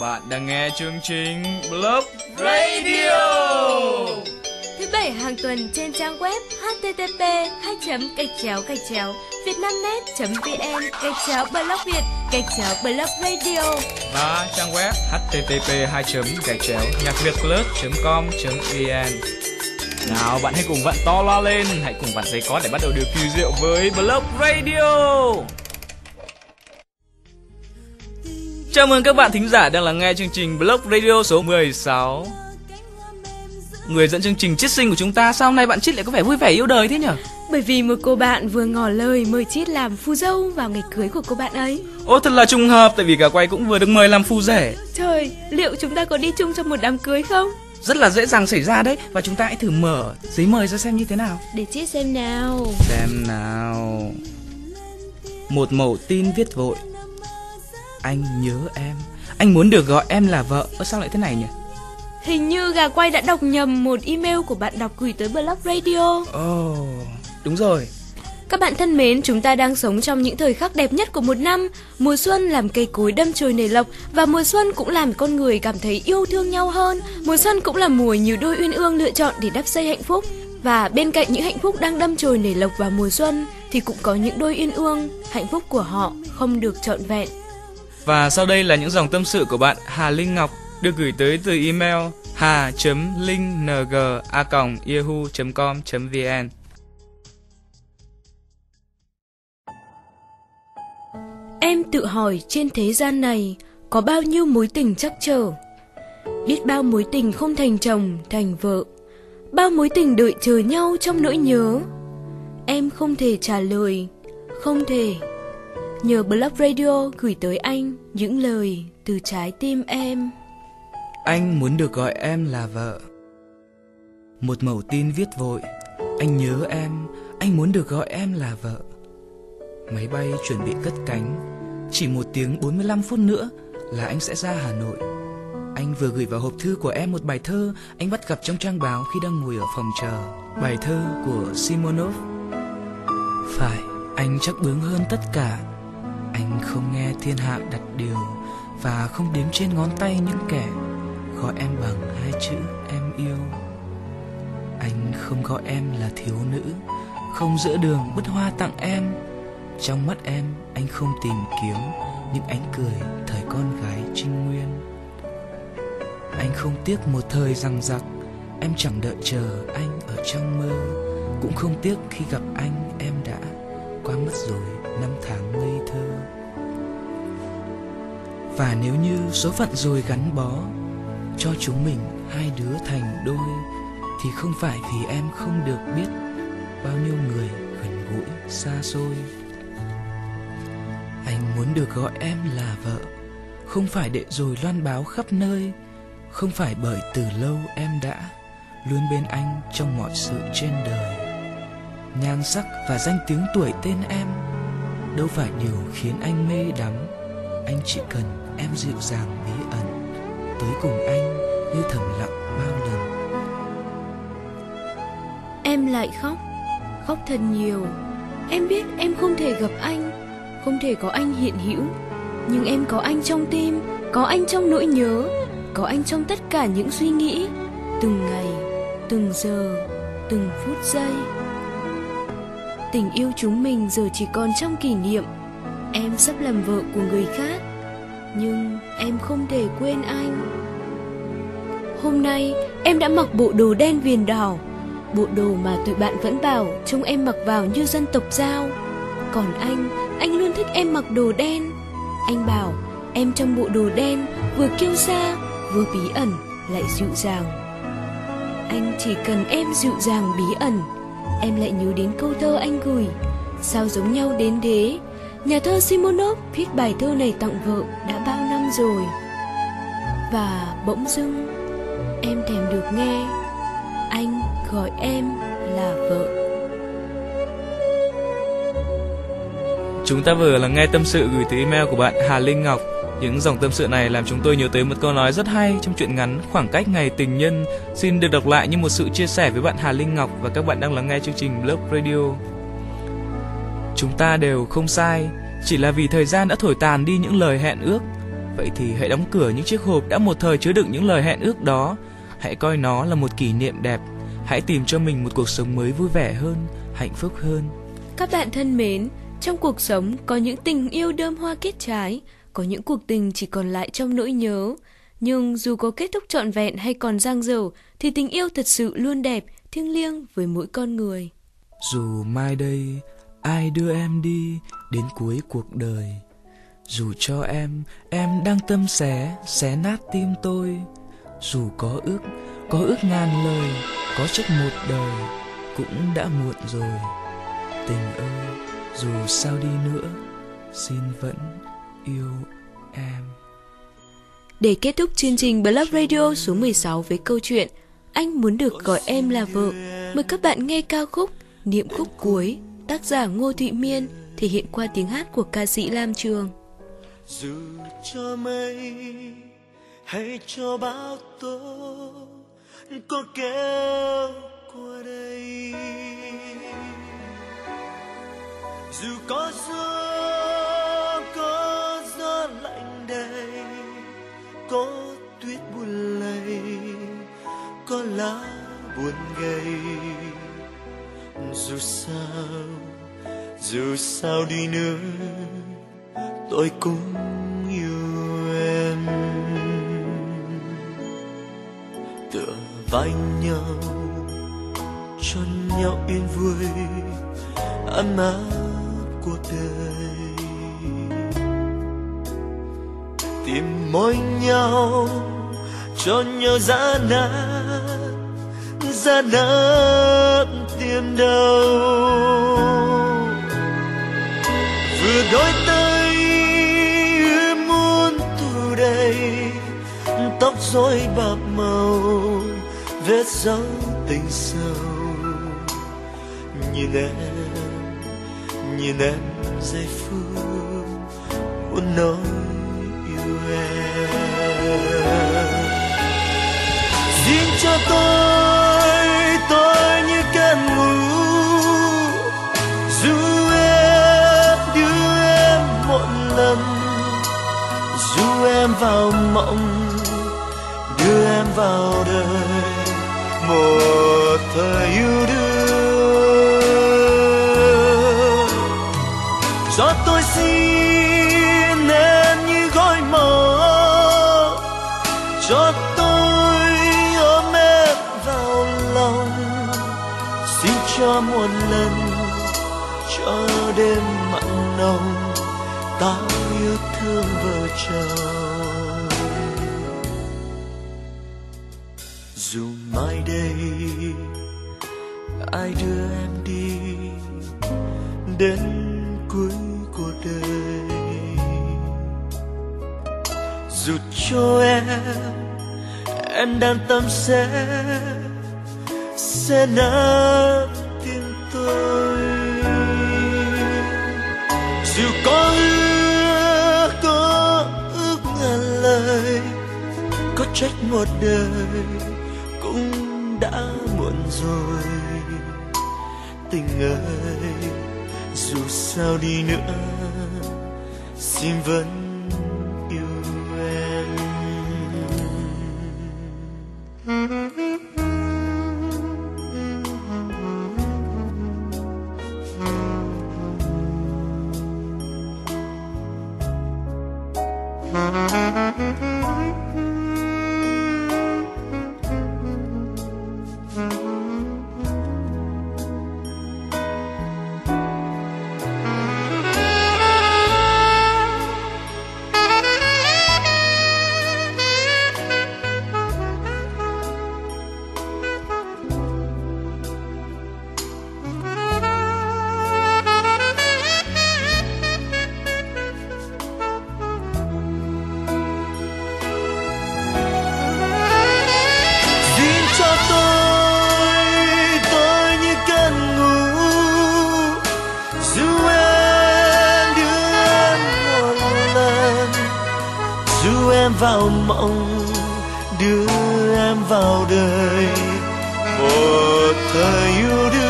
Bạn đang nghe chương trình Blog Radio. Thứ bảy hàng tuần trên trang web http 2 gạch chéo gạch chéo vietnamnet.vn gạch chéo blog việt gạch chéo blog radio. Và trang web http 2 gạch chéo nhạc việt com vn. Nào bạn hãy cùng vặn to lo lên Hãy cùng vặn dây có để bắt đầu điều kỳ diệu với Blog Radio Chào mừng các bạn thính giả đang lắng nghe chương trình Blog Radio số 16 Người dẫn chương trình chiết sinh của chúng ta Sao hôm nay bạn Chít lại có vẻ vui vẻ yêu đời thế nhỉ? Bởi vì một cô bạn vừa ngỏ lời mời Chít làm phu dâu vào ngày cưới của cô bạn ấy. Ô thật là trùng hợp Tại vì cả quay cũng vừa được mời làm phu rể. Trời, liệu chúng ta có đi chung trong một đám cưới không? rất là dễ dàng xảy ra đấy và chúng ta hãy thử mở giấy mời ra xem như thế nào. Để Chít xem nào. Xem nào. Một mẩu tin viết vội anh nhớ em anh muốn được gọi em là vợ ơ sao lại thế này nhỉ hình như gà quay đã đọc nhầm một email của bạn đọc gửi tới blog radio ồ oh, đúng rồi các bạn thân mến, chúng ta đang sống trong những thời khắc đẹp nhất của một năm. Mùa xuân làm cây cối đâm chồi nảy lộc và mùa xuân cũng làm con người cảm thấy yêu thương nhau hơn. Mùa xuân cũng là mùa nhiều đôi uyên ương lựa chọn để đắp xây hạnh phúc. Và bên cạnh những hạnh phúc đang đâm chồi nảy lộc vào mùa xuân thì cũng có những đôi uyên ương, hạnh phúc của họ không được trọn vẹn. Và sau đây là những dòng tâm sự của bạn Hà Linh Ngọc được gửi tới từ email hà.linng.yahoo.com.vn Em tự hỏi trên thế gian này có bao nhiêu mối tình chắc chờ. Biết bao mối tình không thành chồng, thành vợ. Bao mối tình đợi chờ nhau trong nỗi nhớ. Em không thể trả lời, không thể. Nhờ Blog Radio gửi tới anh những lời từ trái tim em. Anh muốn được gọi em là vợ. Một mẩu tin viết vội. Anh nhớ em, anh muốn được gọi em là vợ. Máy bay chuẩn bị cất cánh Chỉ một tiếng 45 phút nữa là anh sẽ ra Hà Nội Anh vừa gửi vào hộp thư của em một bài thơ Anh bắt gặp trong trang báo khi đang ngồi ở phòng chờ Bài thơ của Simonov Phải, anh chắc bướng hơn tất cả anh không nghe thiên hạ đặt điều Và không đếm trên ngón tay những kẻ Gọi em bằng hai chữ em yêu. Anh không gọi em là thiếu nữ, Không giữa đường bứt hoa tặng em. Trong mắt em, anh không tìm kiếm những ánh cười thời con gái trinh nguyên. Anh không tiếc một thời rằng giặc Em chẳng đợi chờ anh ở trong mơ. Cũng không tiếc khi gặp anh, em đã quá mất rồi năm tháng ngây thơ. Và nếu như số phận rồi gắn bó Cho chúng mình hai đứa thành đôi, Thì không phải vì em không được biết Bao nhiêu người gần gũi xa xôi. Anh muốn được gọi em là vợ, Không phải để rồi loan báo khắp nơi, Không phải bởi từ lâu em đã Luôn bên anh trong mọi sự trên đời. Nhan sắc và danh tiếng tuổi tên em Đâu phải điều khiến anh mê đắm. Anh chỉ cần em dịu dàng bí ẩn, Tới cùng anh như thầm lặng bao lần. Em lại khóc Khóc thật nhiều. Em biết em không thể gặp anh, không thể có anh hiện hữu. Nhưng em có anh trong tim, có anh trong nỗi nhớ, có anh trong tất cả những suy nghĩ. Từng ngày, từng giờ, từng phút giây tình yêu chúng mình giờ chỉ còn trong kỷ niệm. Em sắp làm vợ của người khác, nhưng em không thể quên anh. Hôm nay, em đã mặc bộ đồ đen viền đỏ, bộ đồ mà tụi bạn vẫn bảo trông em mặc vào như dân tộc giao. Còn anh anh luôn thích em mặc đồ đen. Anh bảo, em trong bộ đồ đen Vừa kiêu sa, Vừa bí ẩn, Lại dịu dàng. Anh chỉ cần em dịu dàng bí ẩn. Em lại nhớ đến câu thơ anh gửi, Sao giống nhau đến thế? Nhà thơ Simonov viết bài thơ này tặng vợ đã bao năm rồi. Và bỗng dưng, Em thèm được nghe, Anh gọi em là vợ. Chúng ta vừa là nghe tâm sự gửi từ email của bạn Hà Linh Ngọc. Những dòng tâm sự này làm chúng tôi nhớ tới một câu nói rất hay trong truyện ngắn Khoảng cách ngày tình nhân xin được đọc lại như một sự chia sẻ với bạn Hà Linh Ngọc và các bạn đang lắng nghe chương trình Love Radio. Chúng ta đều không sai, chỉ là vì thời gian đã thổi tàn đi những lời hẹn ước Vậy thì hãy đóng cửa những chiếc hộp đã một thời chứa đựng những lời hẹn ước đó. Hãy coi nó là một kỷ niệm đẹp. Hãy tìm cho mình một cuộc sống mới vui vẻ hơn, hạnh phúc hơn. Các bạn thân mến, trong cuộc sống có những tình yêu đơm hoa kết trái, có những cuộc tình chỉ còn lại trong nỗi nhớ. Nhưng dù có kết thúc trọn vẹn hay còn dang dở, thì tình yêu thật sự luôn đẹp, thiêng liêng với mỗi con người. Dù mai đây ai đưa em đi đến cuối cuộc đời dù cho em em đang tâm xé xé nát tim tôi dù có ước có ước ngàn lời có trách một đời cũng đã muộn rồi tình ơi dù sao đi nữa xin vẫn yêu em để kết thúc chương trình Blog Radio số 16 với câu chuyện Anh muốn được gọi em là vợ Mời các bạn nghe ca khúc Niệm khúc cuối tác giả Ngô Thụy Miên thể hiện qua tiếng hát của ca sĩ Lam Trường. Dù cho mây hay cho bão tố có kéo qua đây dù có gió lá buồn gầy dù sao dù sao đi nữa, tôi cũng yêu em. Tựa vai nhau cho nhau yên vui, ấm áp cuộc đời. Tìm môi nhau, cho nhau giá nát ra nát tiền đâu. Vừa đôi tay muốn thu đầy tóc rối bạc màu, vết dấu tình sâu. Nhìn em nhìn em giây phút muốn nói yêu em. Riêng cho tôi vào mộng, đưa em vào đời. Một thời yêu đương. Cho tôi xin em như gói mơ cho tôi ôm em vào lòng. Xin cho một lần cho đêm mặn nồng. Ta yêu thương vợ chồng. Dù mai đây ai đưa em đi đến cuối cuộc đời. Dù cho em em đang tâm sẽ sẽ nát tim tôi. Dù có ước có ước ngàn lời, có trách một đời rồi. Tình ơi dù sao đi nữa xin vẫn vào mộng, đưa em vào đời. Một thời yêu đương.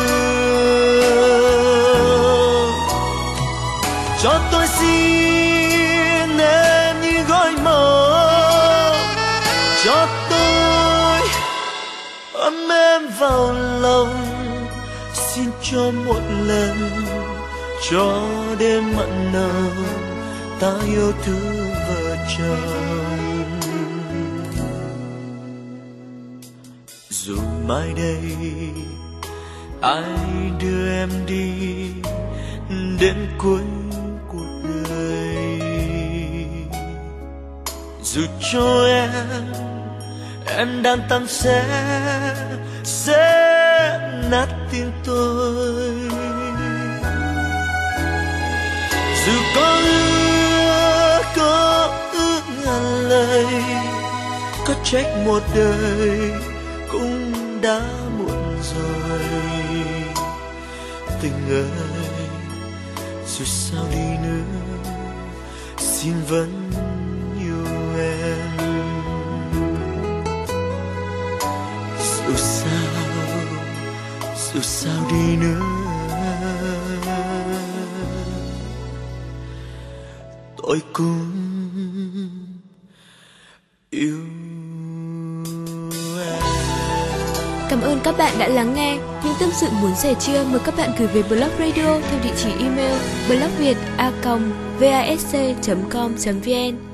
Cho tôi xin em như gói màu cho tôi ôm em vào lòng. Xin cho một lần, cho đêm mặn nồng ta yêu thương vợ chồng. Dù mai đây ai đưa em đi đến cuối cuộc đời. Dù cho em em đang tâm sẽ sẽ nát tim tôi. Dù có ước có ước ngàn lời, có trách một đời cũng đã muộn rồi. Tình ơi, dù sao đi nữa, xin vẫn yêu em. Dù sao dù sao đi nữa tôi cũng yêu em Cảm ơn các bạn đã lắng nghe. Những tâm sự muốn sẻ chia, mời các bạn gửi về blog radio theo địa chỉ email blogviet.a.vasc.com.vn